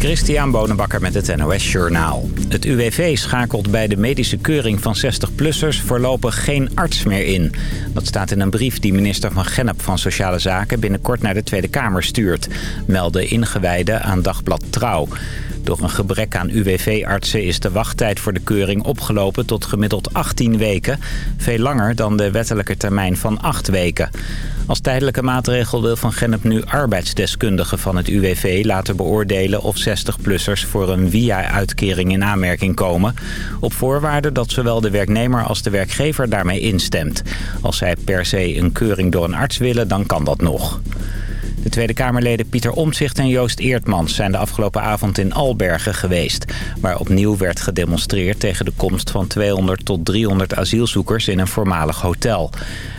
Christian Bonenbakker met het NOS Journaal. Het UWV schakelt bij de medische keuring van 60-plussers voorlopig geen arts meer in. Dat staat in een brief die minister van Gennep van Sociale Zaken binnenkort naar de Tweede Kamer stuurt. Melden ingewijden aan Dagblad Trouw. Door een gebrek aan UWV-artsen is de wachttijd voor de keuring opgelopen tot gemiddeld 18 weken. Veel langer dan de wettelijke termijn van 8 weken. Als tijdelijke maatregel wil Van Gennep nu arbeidsdeskundigen van het UWV laten beoordelen of 60-plussers voor een via-uitkering in aanmerking komen. Op voorwaarde dat zowel de werknemer als de werkgever daarmee instemt. Als zij per se een keuring door een arts willen, dan kan dat nog. De Tweede Kamerleden Pieter Omtzigt en Joost Eertmans zijn de afgelopen avond in Albergen geweest. Waar opnieuw werd gedemonstreerd tegen de komst van 200 tot 300 asielzoekers in een voormalig hotel.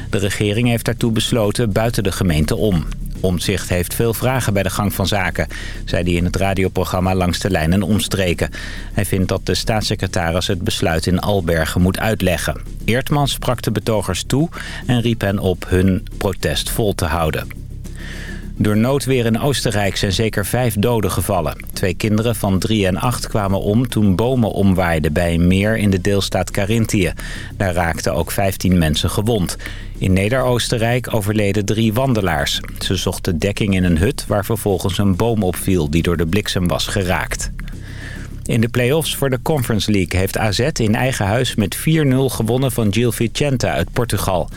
De regering heeft daartoe besloten buiten de gemeente om. Omtzigt heeft veel vragen bij de gang van zaken, zei hij in het radioprogramma Langs de Lijn en Omstreken. Hij vindt dat de staatssecretaris het besluit in Albergen moet uitleggen. Eertmans sprak de betogers toe en riep hen op hun protest vol te houden. Door noodweer in Oostenrijk zijn zeker vijf doden gevallen. Twee kinderen van drie en acht kwamen om toen bomen omwaaiden bij een meer in de deelstaat Carinthië. Daar raakten ook 15 mensen gewond. In Neder-Oostenrijk overleden drie wandelaars. Ze zochten dekking in een hut waar vervolgens een boom opviel die door de bliksem was geraakt. In de play-offs voor de Conference League heeft AZ in eigen huis met 4-0 gewonnen van Gil Vicente uit Portugal.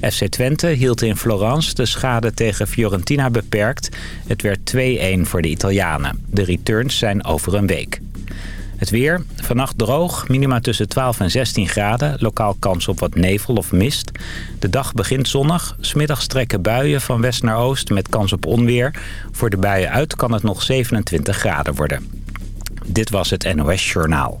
FC Twente hield in Florence de schade tegen Fiorentina beperkt. Het werd 2-1 voor de Italianen. De returns zijn over een week. Het weer. Vannacht droog. Minima tussen 12 en 16 graden. Lokaal kans op wat nevel of mist. De dag begint zonnig. Smiddags trekken buien van west naar oost met kans op onweer. Voor de buien uit kan het nog 27 graden worden. Dit was het NOS Journaal.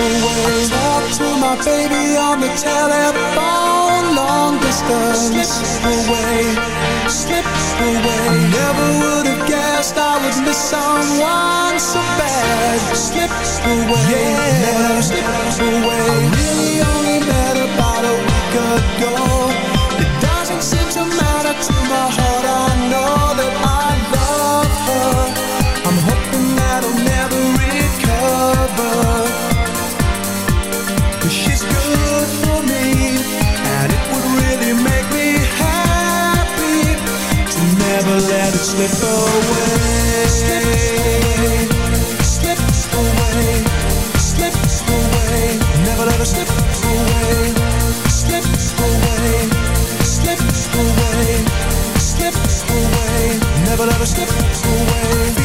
Away. Talk to my baby on the telephone, long distance. Slip away, slip away. I never would have guessed I would miss someone so bad. Slip away, yeah. never slip away. I really only met about a week ago. Let it slip away. Slip away. Slip away. Never let her slip away. Slip away. Slip away. Slip away. Never let her slip away.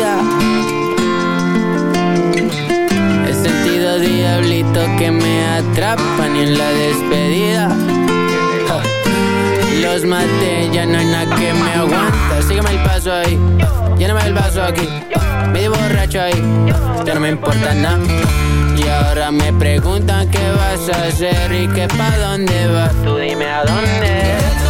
Vida. He sentido diablito que me atrapan y en la despedida. Los maté, ya no hay nada que me aguanta. Sígueme el paso ahí, lléname el vaso aquí. Medio borracho ahí, ya no me importa nada. Y ahora me preguntan qué vas a hacer y que pa' dónde vas. Tú dime a dónde.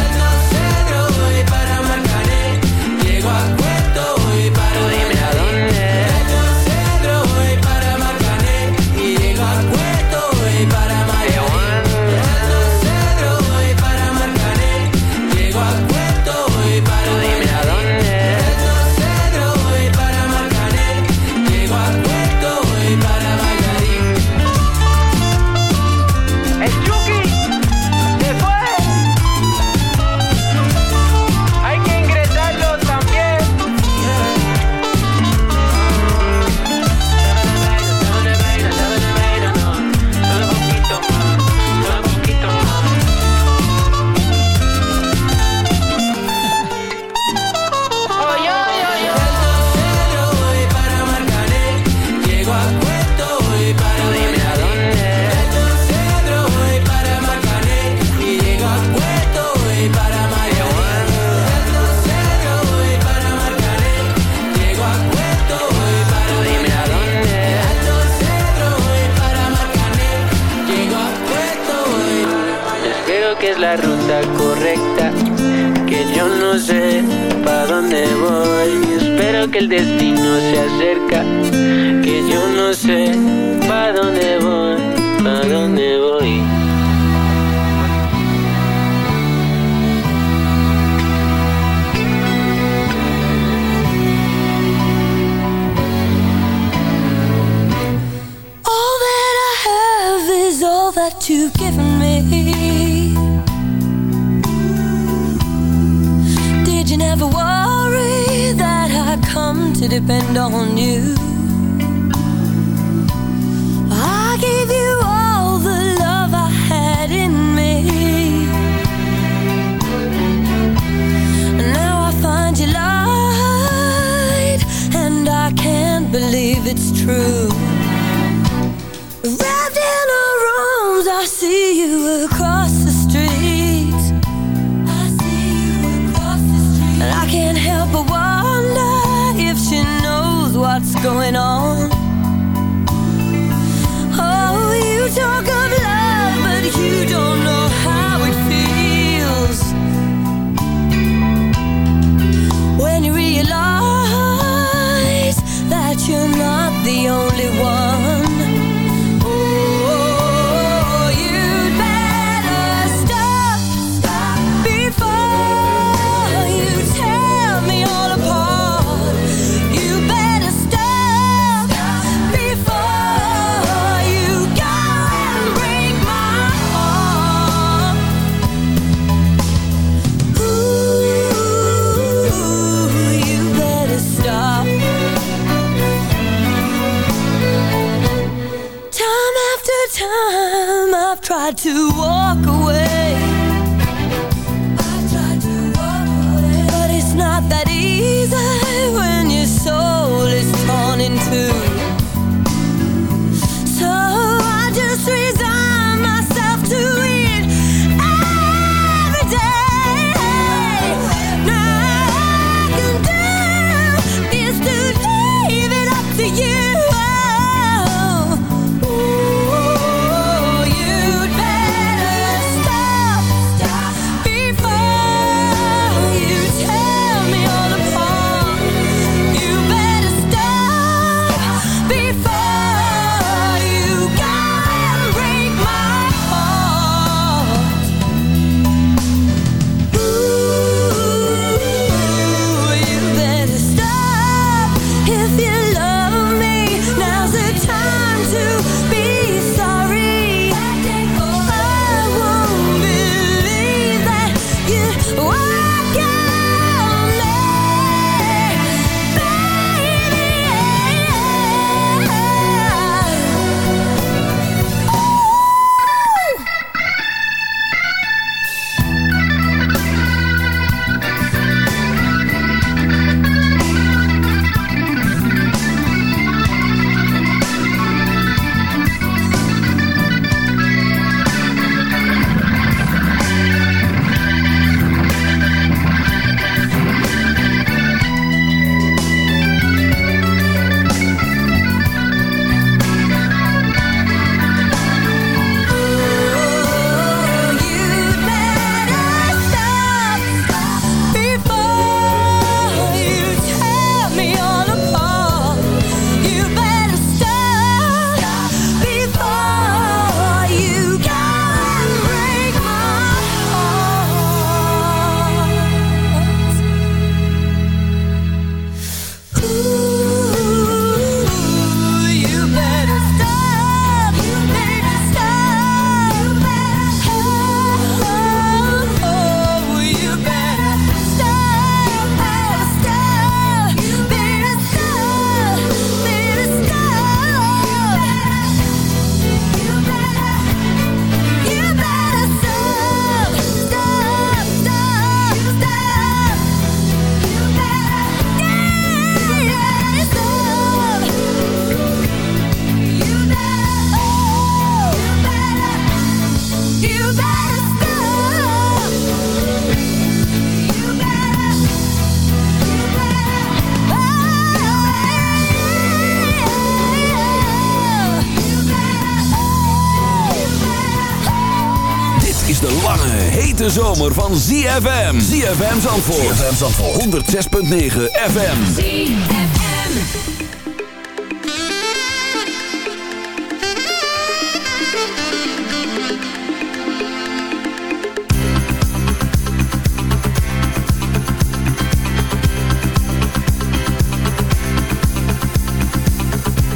van ZFM. ZFM Zandvoort. ZFM Zandvoort. 106.9 FM. ZFM.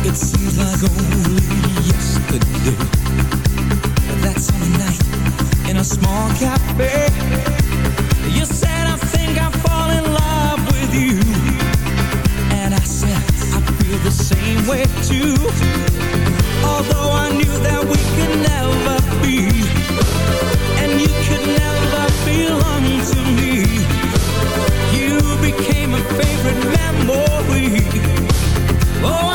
It seems like only yesterday small cafe. You said I think I fall in love with you. And I said I feel the same way too. Although I knew that we could never be And you could never belong to me You became a favorite memory. Oh,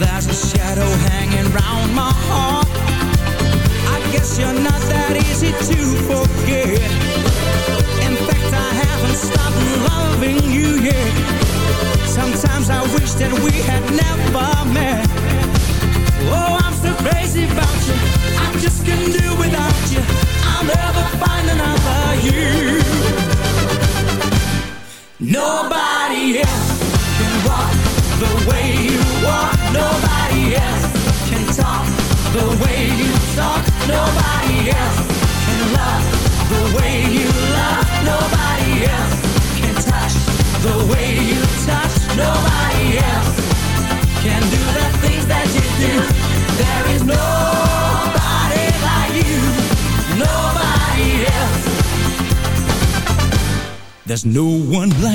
there's a shadow hanging round my heart.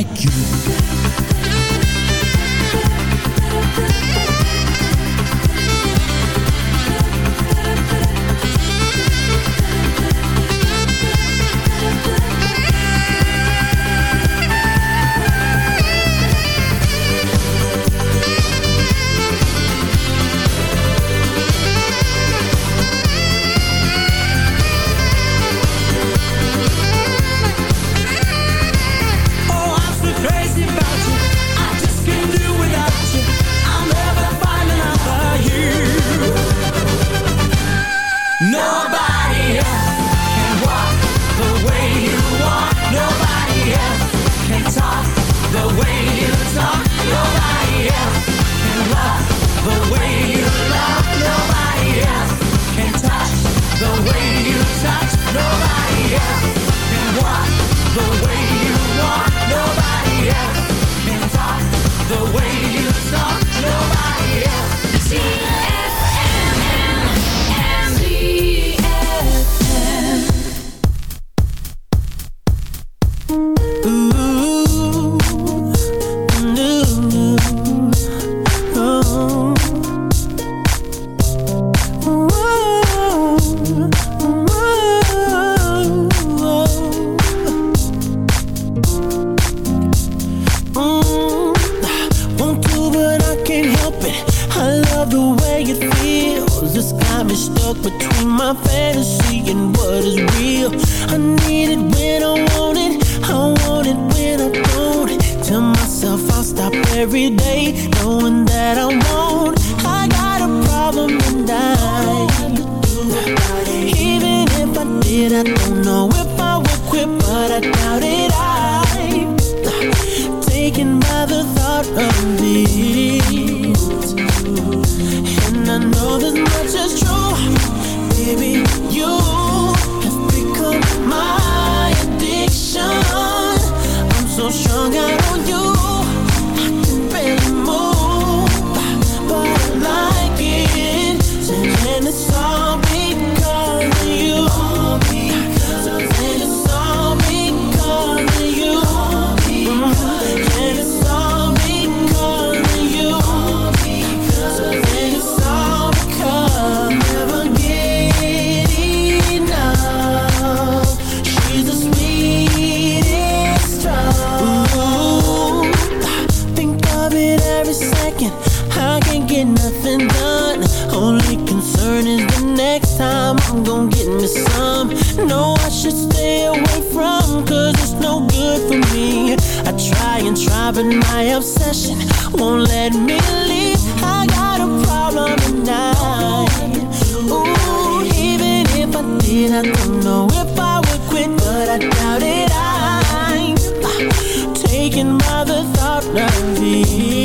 like you. next time I'm gonna get me some. No, I should stay away from Cause it's no good for me. I try and try but my obsession Won't let me leave. I got a problem tonight. Ooh, even if I did I don't know if I would quit But I doubt it. I'm Taken by the thought of you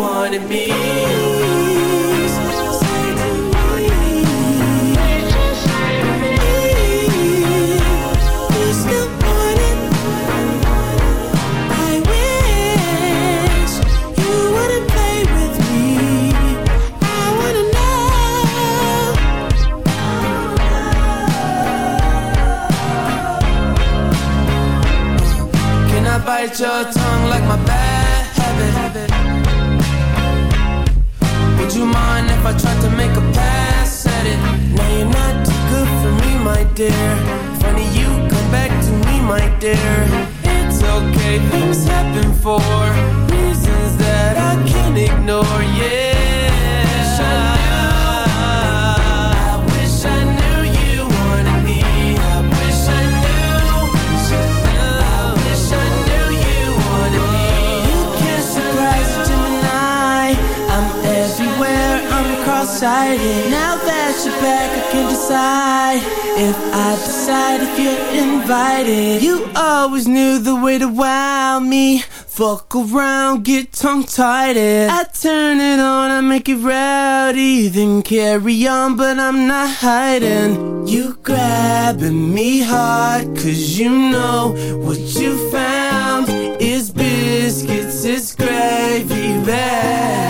wanted me. invited. You always knew the way to wow me. Fuck around, get tongue-tied. I turn it on, I make it rowdy Then carry on, but I'm not hiding. You grabbing me hard Cause you know what you found. Is biscuits, is gravy bag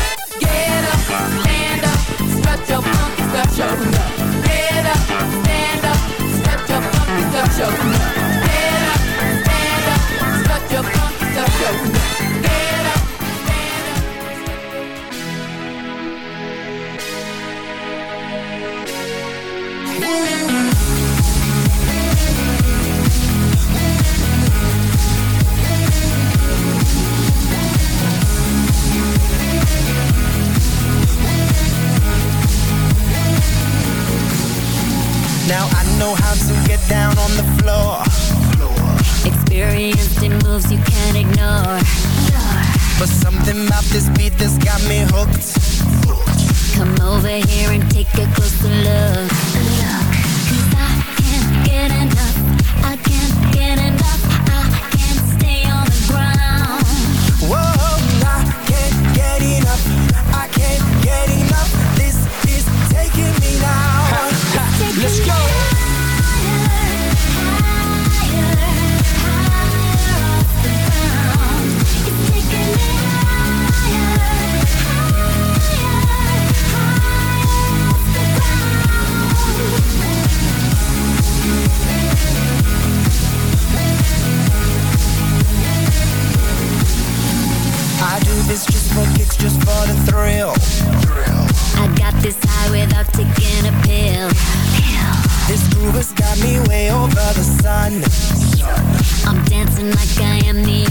High taking a pill. pill. This groove has got me way over the sun. I'm dancing like I am the